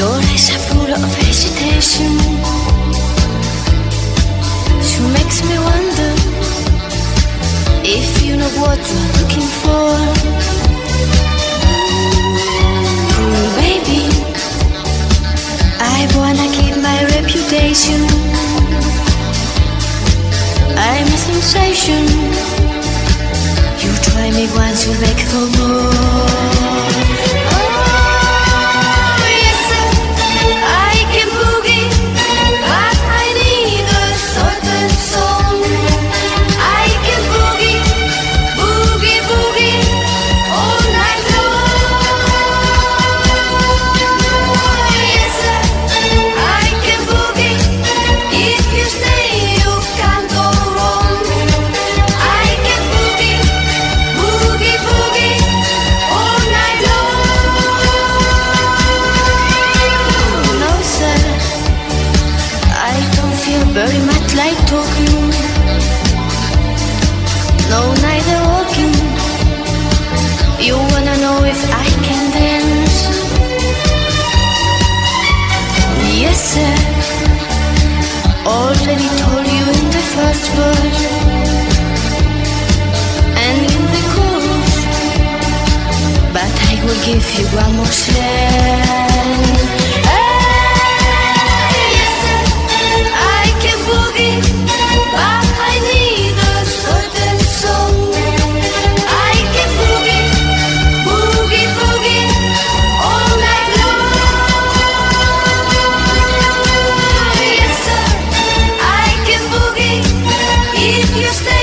Your eyes are full of hesitation makes me wonder if you know what you're looking for. Baby, I wanna keep my reputation. I'm a sensation. You try me once, you beg for more. Like talking. No, neither walking. You wanna know if I can dance? Yes, sir. Already told you in the first verse and in the chorus, but I will give you one more chance. Dios